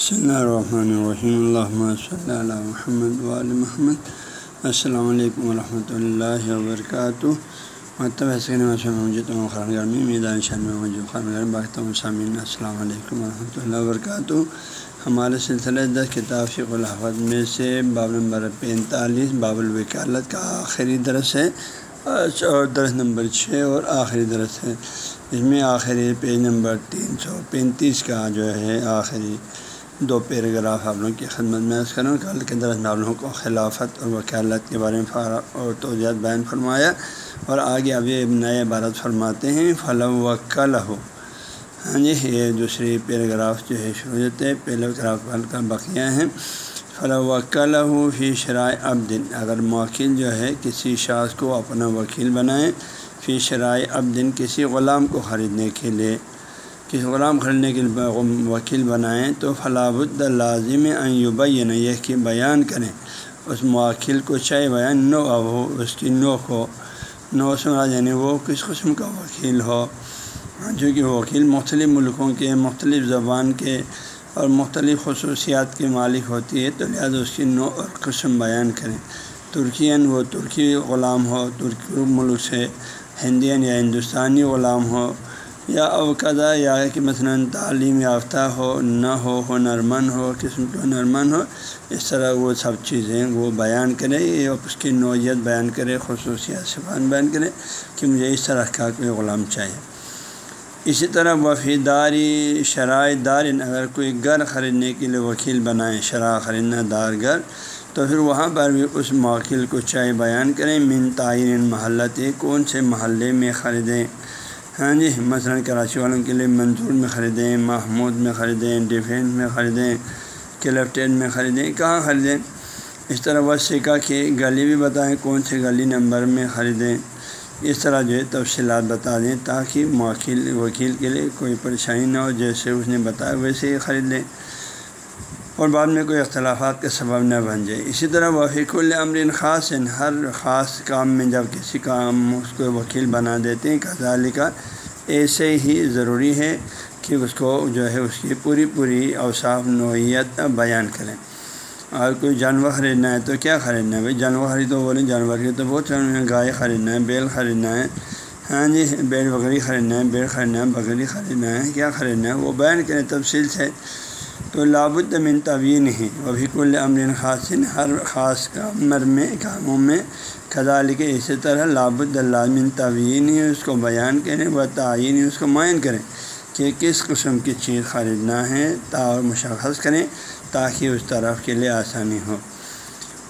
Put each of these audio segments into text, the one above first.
بسم اللہ الرحمن الرحیم اللہ صلی اللہ محمد وعلی محمد السلام علیکم ورحمۃ اللہ وبرکاتہ مکتب حسین خانگرمی میدان شان موجود خان باقی سامعین السلام علیکم ورحمۃ اللہ وبرکاتہ ہمارے سلسلہ دس کتاب فق الحفظ میں سے باب نمبر پینتالیس باب الوکالت کا آخری درس ہے اور درس نمبر چھ اور آخری درس ہے اس میں آخری پیج نمبر تین سو پینتیس کا جو ہے آخری دو پیراگراف آپ لوگوں کی خدمت میں عرض کروں کل کے درس میں آپ لوگوں کو خلافت اور وکالت کے بارے میں اور توجہ بیان فرمایا اور آگے ابھی نئے عبارت فرماتے ہیں فلم و ہو ہاں جی یہ دوسری پیراگراف جو ہے شروع ہوتے ہیں پہلے پل کا بقیہ ہیں فلاں وکل ہو فی شرائع ابدن اگر موکل جو ہے کسی شاخ کو اپنا وکیل بنائیں فی شرائع ابدن کسی غلام کو خریدنے کے لیے۔ کسی غلام خریدنے کے لیے وکیل بنائیں تو فلاح لازم یبین یہ کہ بیان کریں۔ اس موکل کو چاہے بیان نو ہو اس کی نو کو نو سنا یعنی وہ کس قسم کا وکیل ہو۔ جو کہ وکیل مختلف ملکوں کے، مختلف زبان کے اور مختلف خصوصیات کے مالک ہوتی ہے تو لہٰذا اس کی نو اور قسم بیان کریں۔ ترکین وہ ترکی غلام ہو، ترکی ملک سے ہندین یا ہندوستانی غلام ہو۔ یا اوقدا یا کہ مثلاً تعلیم یافتہ ہو، نہ ہو، ہنرمند ہو، قسم کے ہنرمند ہو، اس طرح وہ سب چیزیں وہ بیان کرے اس کی نوعیت بیان کرے، خصوصیات صفان بیان کرے کہ مجھے اس طرح کا کوئی غلام چاہیے۔ اسی طرح وفیداری، شرائط دار، اگر کوئی گھر خریدنے کے لیے وکیل بنائیں شرح خریدنا دار گھر، تو پھر وہاں پر بھی اس موکل کو چاہے بیان کریں، من تعین محلت کون سے محلے میں خریدیں؟ ہاں جی مثلاً کراچی والوں کے لیے منظور میں خریدیں، محمود میں خریدیں ڈیفینس میں خریدیں کلفٹین میں خریدیں، کہاں خریدیں؟ اس طرح وہ سکا کی گلی بھی بتائیں کون سے گلی نمبر میں خریدیں۔ اس طرح جو ہے تفصیلات بتا دیں تاکہ موکل وکیل کے لیے کوئی پریشانی نہ ہو، جیسے اس نے بتایا ویسے ہی خرید لیں۔ اور بعد میں کوئی اختلافات کا سبب نہ بن جائے۔ اسی طرح وفیق العمر خاص ہر خاص کام میں جب کسی کام اس کو وکیل بنا دیتے ہیں کزالی کا ایسے ہی ضروری ہے کہ اس کو جو ہے اس کی پوری پوری اوصاف، نوعیت بیان کریں۔ اور کوئی جانور خریدنا ہے تو کیا خریدنا ہے؟ بھائی جانور خرید تو بولیں، جانور کی تو بہت گائے خریدنا ہے، بیل خریدنا ہے۔ ہاں جی بیل بکری خریدنا ہے، بیل خریدنا ہے، بکری خریدنا ہے، کیا خریدنا ہے؟ وہ بیان کریں تفصیل سے۔ تو لابد من تعین ہی۔ وبھی کل امر خاصن، ہر خاص کامر میں، کاموں میں خزال کے اسی طرح لابد من تعوین ہی، اس کو بیان کریں و تعین اس کو معین کریں کہ کس قسم کی چیز خریدنا ہے، تا مشخص کریں تاکہ اس طرف کے لیے آسانی ہو۔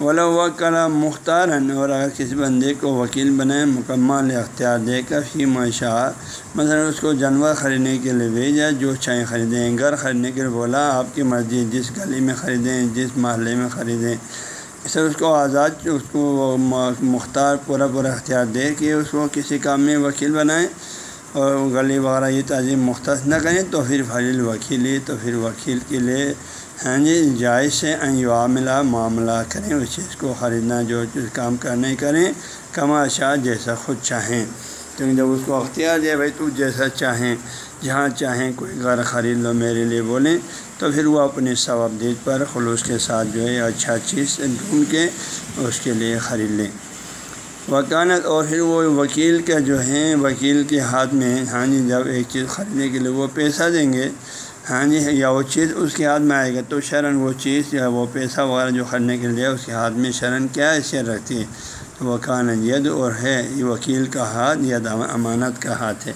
ولا وکلا مختار اور اگر کسی بندے کو وکیل بنائے مکمل اختیار دے کر فی معاشہ مثلاً اس کو جانور خریدنے کے لیے بھیجا، جو چائیں خریدیں، گھر خریدنے کے لیے بولا، آپ کی مرضی، جس گلی میں خریدیں، جس محلے میں خریدیں۔ اس طرح اس کو آزاد، اس کو مختار، پورا پورا اختیار دے کہ اس کو کسی کام میں وکیل بنائیں۔ اور گلی وغیرہ یہ تعظیم مختص نہ کریں تو پھر فضل وکیل، تو پھر وکیل کے لیے ہاں جی جائز سے عاملہ معاملہ کریں اس چیز کو خریدنا جو چیز کام کرنے کریں، کما شاہ جیسا خود چاہیں۔ تو جب اس کو اختیار دے بھائی تو جیسا چاہیں، جہاں چاہیں کوئی غیر خرید لو میرے لیے بولیں، تو پھر وہ اپنے ثوابدید پر خلوص کے ساتھ جو ہے اچھا چیز ڈھونڈ کے اس کے لیے خرید لیں۔ وکانت اور پھر وہ وکیل کا جو ہے وکیل کے ہاتھ میں ہاں جی جب ایک چیز خریدنے کے لیے وہ پیسہ دیں گے ہاں جی یا وہ چیز اس کے ہاتھ میں آئے گا تو شرن وہ چیز یا وہ پیسہ وغیرہ جو خریدنے کے لیے اس کے ہاتھ میں شرن کیا حیثیت رکھتی ہے؟ تو وہ کان ید اور ہے، یہ وکیل کا ہاتھ یا امانت کا ہاتھ ہے۔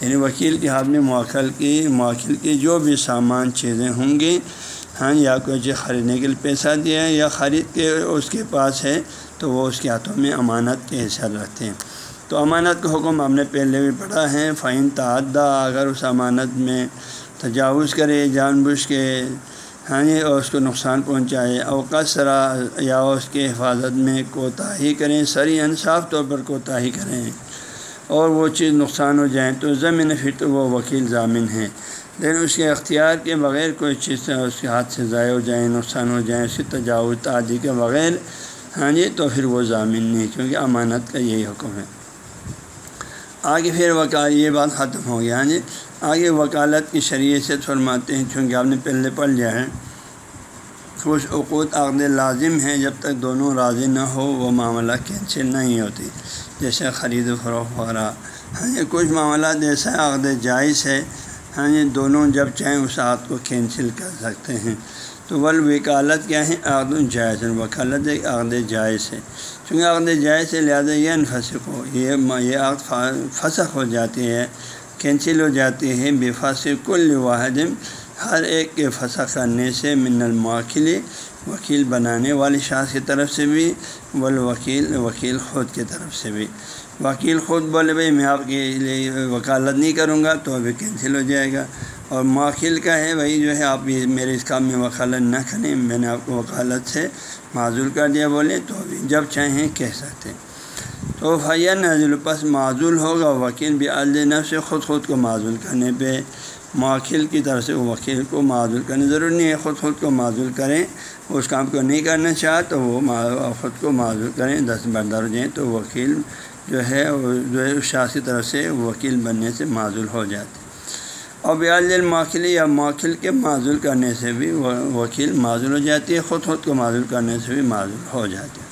یعنی وکیل کے ہاتھ میں موکل کی موکل کی جو بھی سامان، چیزیں ہوں گی ہاں یا کوئی چیز خریدنے کے لیے پیسہ دیا ہے یا خرید کے اس کے پاس ہے، تو وہ اس کے ہاتھوں میں امانت کی حیثیت رکھتے ہیں۔ تو امانت کا حکم ہم نے پہلے بھی پڑھا ہے فائن تعدہ اگر اس امانت میں تجاوز کرے، جان بوجھ کے ہاں جی اور اس کو نقصان پہنچائے۔ اوقات سرا یا اس کے حفاظت میں کوتاہی کریں، سری انصاف طور پر کوتاہی کریں۔ اور وہ چیز نقصان ہو جائیں تو ضمن پھر تو وہ وکیل ضامن ہیں۔ لیکن اس کے اختیار کے بغیر کوئی چیز اس کے ہاتھ سے ضائع ہو جائیں نقصان ہو جائیں اس کی تجاوز تعدی کے بغیر ہاں جی تو پھر وہ ضامن نہیں، کیونکہ امانت کا یہی حکم ہے۔ آگے پھر وکال یہ بات ختم ہو گیا ہاں جی آگے وکالت کی شریعت سے فرماتے ہیں، چونکہ آپ نے پہلے پڑھ لیا ہے۔ کچھ عقود عقد لازم ہیں جب تک دونوں راضی نہ ہو، وہ معاملہ کینسل نہیں ہوتی۔ جیسے خرید و فروخت وغیرہ۔ ہاں جی کچھ معاملات ایسا عقد جائز ہے۔ ہاں جی دونوں جب چاہیں اس عقد کو کینسل کر سکتے ہیں۔ تو ول وکالت کیا ہے؟ عقد جائز وکالت ایک عقد جائز ہے۔ چونکہ عقد جائز ہے، لہٰذا یہ انفسق ہو یہ یہ عقد فسخ ہو جاتی ہے۔ کینسل ہو جاتی ہے بے کل واحد ہر ایک کے پھنسا کرنے سے من المواکل وکیل بنانے والی شاخ کی طرف سے بھی، والوکیل، وکیل خود کی طرف سے بھی۔ وکیل خود بولے بھائی میں آپ کے لیے وکالت نہیں کروں گا تو ابھی کینسل ہو جائے گا۔ اور موکل کا ہے بھائی جو ہے، آپ میرے اس کام میں وکالت نہ کریں۔ میں نے آپ کو وکالت سے معذول کر دیا بولے تو ابھی جب چاہیں کہہ سکتے تو فیا نزل پس معذول ہوگا وکیل بھی النف سے خود خود کو معذول کرنے پہ موکل کی طرف سے وکیل کو معذول کرنے ضروری نہیں ہے خود خود کو معذول کریں، اس کام کو نہیں کرنا چاہ تو وہ خود کو معذول کریں دس بردار ہو جائیں تو وکیل جو ہے جو ہے، اس شاخ کی طرف سے وکیل بننے سے معذول ہو جاتے۔ اور بیال الماخل یا موکل کے معذول کرنے سے بھی وکیل معذول ہو جاتی ہے، خود خود کو معذول کرنے سے بھی معذول ہو جاتی ہے ایک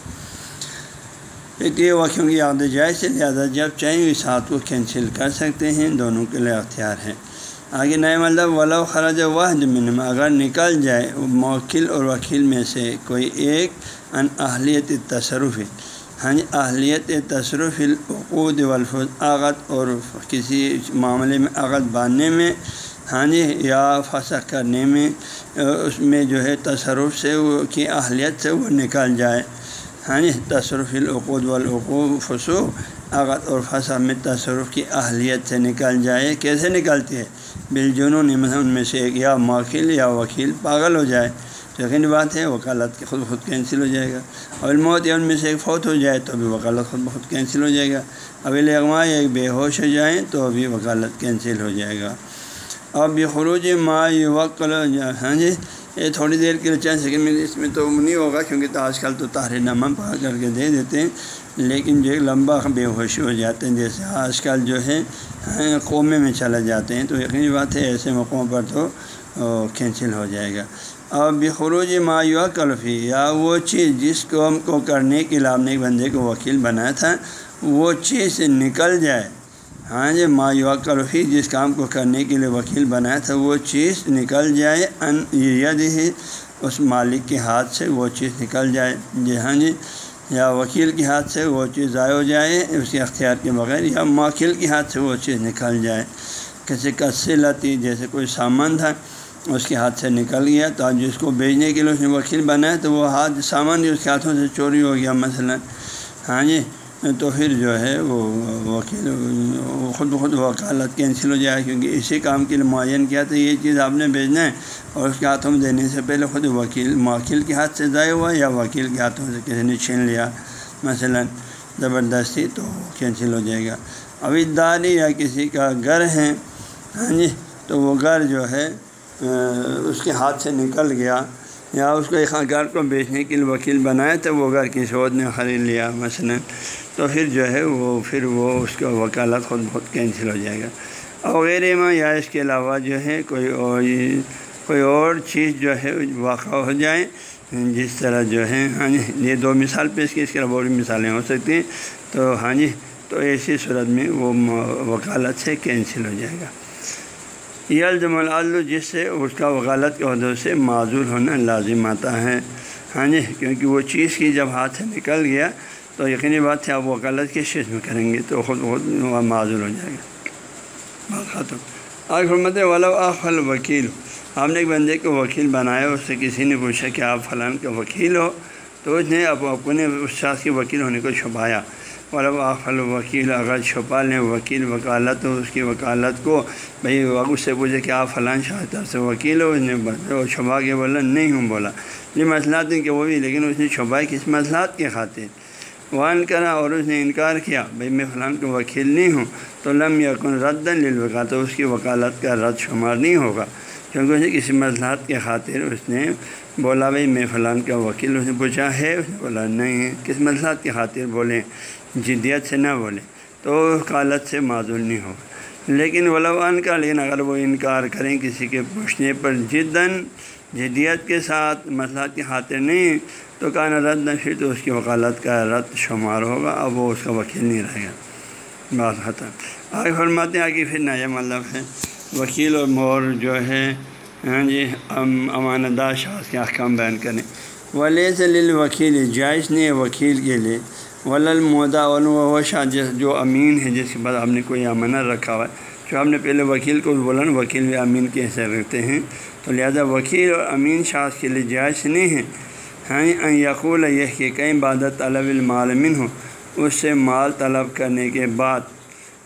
یہ وکیوں کی یاد جائے سے لہٰذا جب چاہیں اس ہاتھ کو کینسل کر سکتے ہیں، دونوں کے لیے اختیار ہے آگے نئے مطلب ولا خراج واحد منم اگر نکل جائے، موکل اور وکیل میں سے کوئی ایک ان اہلیت تصرف ہاں جی اہلیت تصرف العقود والفظ عقد اور کسی معاملے میں عقد باندھنے میں ہاں جی یا فسق کرنے میں، اس میں جو ہے تصرف سے وہ، کی اہلیت سے وہ نکل جائے۔ ہاں جی تصرف العقود والعقوب فسو عقد اور فصح میں تصرف کی اہلیت سے نکل جائے، کیسے نکلتی ہے بل ان میں سے ایک یا موکل یا وکیل پاگل ہو جائے۔ تو یقینی بات ہے، وکالت کے خود بخود کینسل ہو جائے گا۔ اور الموت یا ان میں سے ایک فوت ہو جائے، تو بھی وکالت خود بخود کینسل ہو جائے گا۔ ابھی اغوا ایک بے ہوش ہو جائیں، تو ابھی وکالت کینسل ہو جائے گا۔ اب یہ خروج ما وکل ہاں جی؟ یہ تھوڑی دیر کے لیے چند سیکنڈ میں اس میں تو نہیں ہوگا کیونکہ تو آج کل تو تاہر نامہ پڑھ کر کے دے دیتے ہیں، لیکن جو لمبا بے ہوشی ہو جاتے ہیں، جیسے آج کل جو ہے ہاں، قومے میں چلا جاتے ہیں، تو یقینی بات ہے، ایسے موقعوں پر تو کینسل ہو جائے گا۔ اور بخروج مایو کلفی یا وہ چیز جس قوم کو کرنے کے لیے آپ نے ایک بندے کو وکیل بنایا تھا، وہ چیز نکل جائے ہاں جی مایو کلفی جس کام کو کرنے کے لیے وکیل بنایا تھا وہ چیز نکل جائے، ان ہی اس مالک کے ہاتھ سے وہ چیز نکل جائے۔ جی ہاں جی یا وکیل کے ہاتھ سے وہ چیز ضائع ہو جائے، اس کے اختیار کے بغیر، یا موکل کے ہاتھ سے وہ چیز نکل جائے۔ کسی کسی لتی جیسے کوئی سامان تھا، اس کے ہاتھ سے نکل گیا، تو آج جس کو بیچنے کے لیے اس نے وکیل بنایا تو وہ ہاتھ، سامان جو اس کے ہاتھوں سے چوری ہو گیا، مثلا۔ ہاں جی تو پھر جو ہے وہ وکیل خود بخود وکالت کینسل ہو جائے کیونکہ اسی کام کے لیے معین کیا تھا، یہ چیز آپ نے بھیجنا ہے اور اس کے ہاتھوں میں دینے سے پہلے خود وکیل موکل کے ہاتھ سے ضائع ہوا یا وکیل کے ہاتھوں سے کسی نے چھین لیا؟ مثلا زبردستی تو کینسل ہو جائے گا۔ ابھی داری یا کسی کا گھر ہے ہاں جی تو وہ گھر جو ہے اس کے ہاتھ سے نکل گیا۔ یا اس کو ایک گھر کو بیچنے کے لیے وکیل بنایا تو وہ گھر کی سعود نے خرید لیا مثلا، تو پھر جو ہے وہ، پھر وہ اس کا وکالت خود بہت کینسل ہو جائے گا۔ اور میں یا اس کے علاوہ جو ہے کوئی اور کوئی اور چیز جو ہے واقع ہو جائے، جس طرح جو ہے ہاں جی یہ دو مثال پیش کی، اس کے علاوہ بھی مثالیں ہو سکتی ہیں۔ تو ہاں جی تو ایسی صورت میں وہ وکالت سے کینسل ہو جائے گا۔ یہ الزم العل جس سے اس کا وکالت کے عہدوں سے معذول ہونا لازم آتا ہے۔ ہاں جی کیونکہ وہ چیز کی جب ہاتھ سے نکل گیا تو یقینی بات ہے آپ وکالت کس چیز میں کریں گے تو خود خود معذول ہو جائے گا۔ ختم۔ آج حرمت والا آفل وکیل آپ نے ایک بندے کو وکیل بنایا، اس سے کسی نے پوچھا کہ آپ فلاں کا وکیل ہو، تو اس نے اب اپنے اس شخص کے وکیل ہونے کو چھپایا۔ مطلب ورب آخل وکیل اگر چھپا لیں وکیل وکالت ہو، اس کی وکالت کو بھائی اس سے پوچھے کہ آپ فلاں شاہ طرف سے وکیل ہو، اس نے چھپا کے بولا، نہیں ہوں بولا۔ یہ مسئلات ہیں کہ وہ بھی، لیکن اس نے چھپائے کس مسئلات کے خاطر؟ وان کرا اور اس نے انکار کیا، بھائی میں فلاں کو وکیل نہیں ہوں، تو لم یقن رد للوکا تو اس کی وکالت کا رد شمار نہیں ہوگا۔ کیونکہ اس نے کسی مسئلات کے خاطر اس نے بولا بھائی میں فلاں کا وکیل اس نے پوچھا ہے، اس نے بولا نہیں ہے۔ کس مسئلات کی خاطر بولیں؟ جدیت سے نہ بولیں۔ تو قالت سے معذول نہیں ہوگا لیکن ولوان کا، لیکن اگر وہ انکار کریں کسی کے پوچھنے پر جدن جدیت کے ساتھ مسئلہ کی خاطر نہیں، تو کہنا رد نہ، پھر تو اس کی وکالت کا رد شمار ہوگا۔ اب وہ اس کا وکیل نہیں رہے گا۔ بات ختم۔ آگے فرماتے ہیں، آگے پھر نیا مطلب ہے۔ وکیل اور مور جو ہے ہاں جی امانت دار شاخ کے احکام بیان کریں۔ ولی سے وکیل جائز نہیں ہے وکیل کے لیے۔ ولل مودا و شاہ جس جو امین ہے، جس کے بعد آپ نے کوئی امانت رکھا ہوا ہے۔ جو آپ نے پہلے وکیل کو بولا وکیل بھی امین کے حیثیت رکھتے ہیں۔ تو لہذا وکیل اور امین شاخ کے لیے جائز نہیں ہے۔ ہاں جی، یقول یہ کہ کئی عبادت طلب المعالمین ہو اس سے مال طلب کرنے کے بعد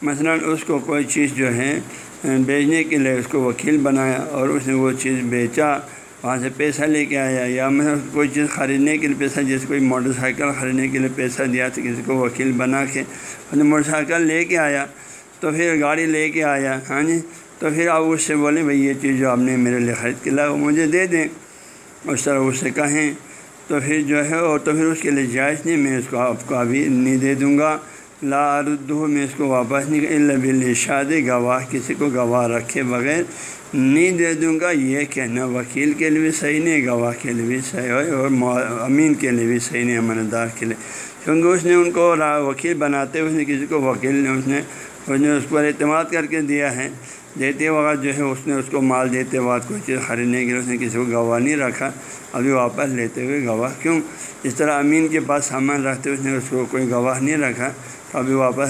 مثلا اس کو کوئی چیز جو ہے بیچنے کے لیے اس کو وکیل بنایا اور اس نے وہ چیز بیچا، وہاں سے پیسہ لے کے آیا۔ یا میں کوئی چیز خریدنے کے لیے پیسہ جیسے کوئی موٹر سائیکل خریدنے کے لیے پیسہ دیا تو کسی کو وکیل بنا کے موٹر سائیکل لے کے آیا، تو پھر گاڑی لے کے آیا۔ ہاں جی؟ تو پھر آپ اس سے بولیں بھائی، یہ چیز جو آپ نے میرے لیے خرید کے لایا، وہ مجھے دے دیں۔ اس طرح اس سے کہیں۔ تو پھر جو ہے اور تو پھر اس کے لیے جائز نہیں، میں اس کو آپ کو ابھی نہیں دے دوں گا۔ لا ردو میں اس کو واپس نہیں بل شادی گواہ، کسی کو گواہ رکھے بغیر نہیں دے دوں گا۔ یہ کہنا وکیل کے لیے بھی صحیح نہیں، گواہ کے لیے بھی صحیح ہے اور امین کے لیے بھی صحیح نہیں امن دار کے لیے۔ کیونکہ اس نے ان کو وکیل بناتے ہوئے اس نے کسی کو وکیل نے اس نے اس نے اس پر اعتماد کر کے دیا ہے۔ دیتے وقت جو ہے اس نے اس کو مال دیتے وقت کوئی چیز خریدنے کے لیے اس نے کسی کو گواہ نہیں رکھا، ابھی واپس لیتے ہوئے گواہ۔ کیوں؟ اس طرح امین کے پاس سامان رکھتے ہوئے اس نے اس کو کوئی گواہ نہیں رکھا، تو ابھی واپس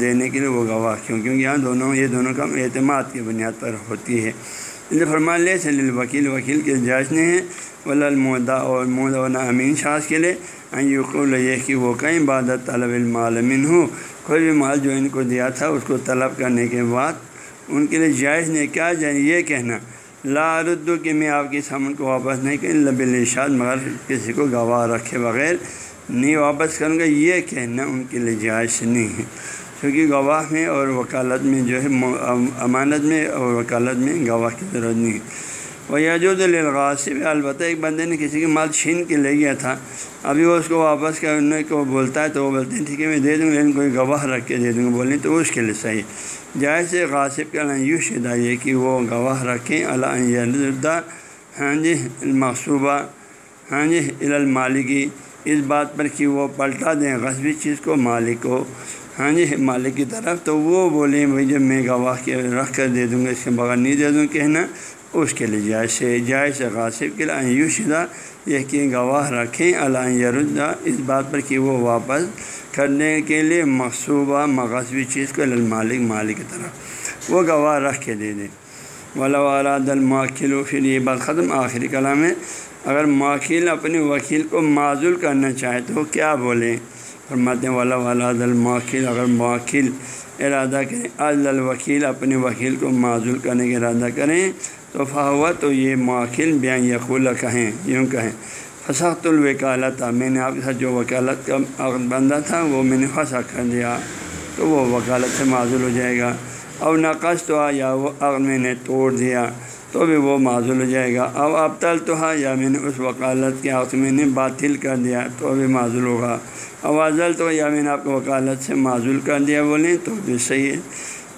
دینے کے لیے وہ گواہ۔ کیوں؟ کیونکہ یہاں دونوں یہ دونوں کا اعتماد کی بنیاد پر ہوتی ہے۔ اس فرمان لے سے وکیل وکیل کے جائز نے ہیں ولا المدا اور مولانا امین شاذ کے لیے۔ یہ کہ وہ کئی عبادت طلب المعالمین ہو کوئی بھی مال جو ان کو دیا تھا، اس کو طلب کرنے کے بعد ان کے لیے جائز نے کیا جائیں یہ کہنا، لا ردو کہ میں آپ کی سامان کو واپس نہیں کریں لب الشاد مگر کسی کو گواہ رکھے بغیر نہیں واپس کروں گا۔ یہ کہنا ان کے لیے جائز نہیں ہے۔ کیونکہ گواہ میں اور وکالت میں جو ہے امانت میں اور وکالت میں گواہ کی ضرورت نہیں ہے۔ وہ یجود الغاصب البتہ ایک بندے نے کسی کی مال چھین کے لے گیا تھا، ابھی وہ اس کو واپس کرنے کو بولتا ہے تو وہ بولتے ہیں، ٹھیک ہے، میں دے دوں گا، لیکن کوئی گواہ رکھ کے دے دوں گا، بولیں تو اس کے لیے صحیح جیسے غاصب کا یوں شدہ یہ کہ وہ گواہ رکھیں۔ اللہ ہاں جی مقصوبہ ہاں جی المالکی اس بات پر کہ وہ پلٹا دیں غصبی چیز کو مالک کو ہاں جی مالک کی طرف۔ تو وہ بولیں، بھائی جب میں گواہ کے رکھ کر دے دوں گا، اس کے بغیر نہیں دے دوں کہنا، اس کے لیے جائز جائز غاصب کے لیے۔ یوں شدہ یہ کہ گواہ رکھیں، اللہ یردا اس بات پر کہ وہ واپس کرنے کے لیے مقصوبہ مغصبی چیز کو المالک مالک کی طرف وہ گواہ رکھ کے دے دیں۔ ولا والا دل ماخل پھر یہ بات ختم آخری کلام ہے، اگر ماخل اپنے وکیل کو معذول کرنا چاہے تو کیا بولیں؟ فرماتے ہیں والا والا دل ماخل اگر ماخل ارادہ کریں الوکیل اپنے وکیل کو معذول کرنے کا ارادہ کریں تو فاوا تو یہ ماخل بیان یقول کہیں، یوں کہیں۔ فسخت الوکالت تھا میں نے آپ کے ساتھ جو وکالت کا عقد بندہ تھا، وہ میں نے پھنسا کر دیا، تو وہ وکالت سے معذول ہو جائے گا۔ اور نقص تو یا وہ عقد میں نے توڑ دیا، تو بھی وہ معذول ہو جائے گا۔ اب اب تل تو یا میں نے اس وکالت کے عقد میں نے باطل کر دیا، تو بھی معذول ہوگا۔ اوازل تو یا میں نے آپ کو وکالت سے معذول کر دیا بولیں تو بھی صحیح ہے۔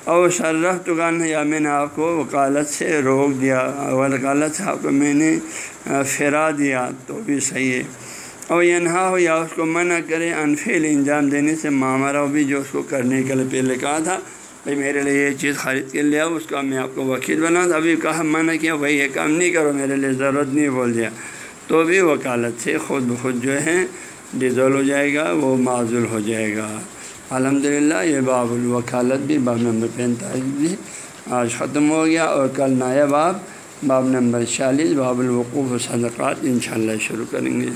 اور شرف دکان یا میں نے آپ کو وکالت سے روک دیا، وکالت سے آپ کو میں نے پھیرا دیا تو بھی صحیح ہے۔ اور ینہا ہو یا اس کو منع کرے انفیل انجام دینے سے معامرہ بھی جو اس کو کرنے کے لیے پہلے کہا تھا، بھائی میرے لیے یہ چیز خرید کے لیا اس کا میں آپ کو وکیل بنا۔ تھا ابھی کہا، منع کیا بھائی یہ کام نہیں کرو، میرے لیے ضرورت نہیں، بول دیا۔ تو بھی وکالت سے خود بخود جو ہے ڈیزول ہو جائے گا، وہ معذول ہو جائے گا۔ الحمد للہ یہ باب الوکالت بھی باب نمبر پینتالیس بھی آج ختم ہو گیا اور کل نایا باب باب نمبر چھیالیس باب الوقوف و صدقات انشاءاللہ شروع کریں گے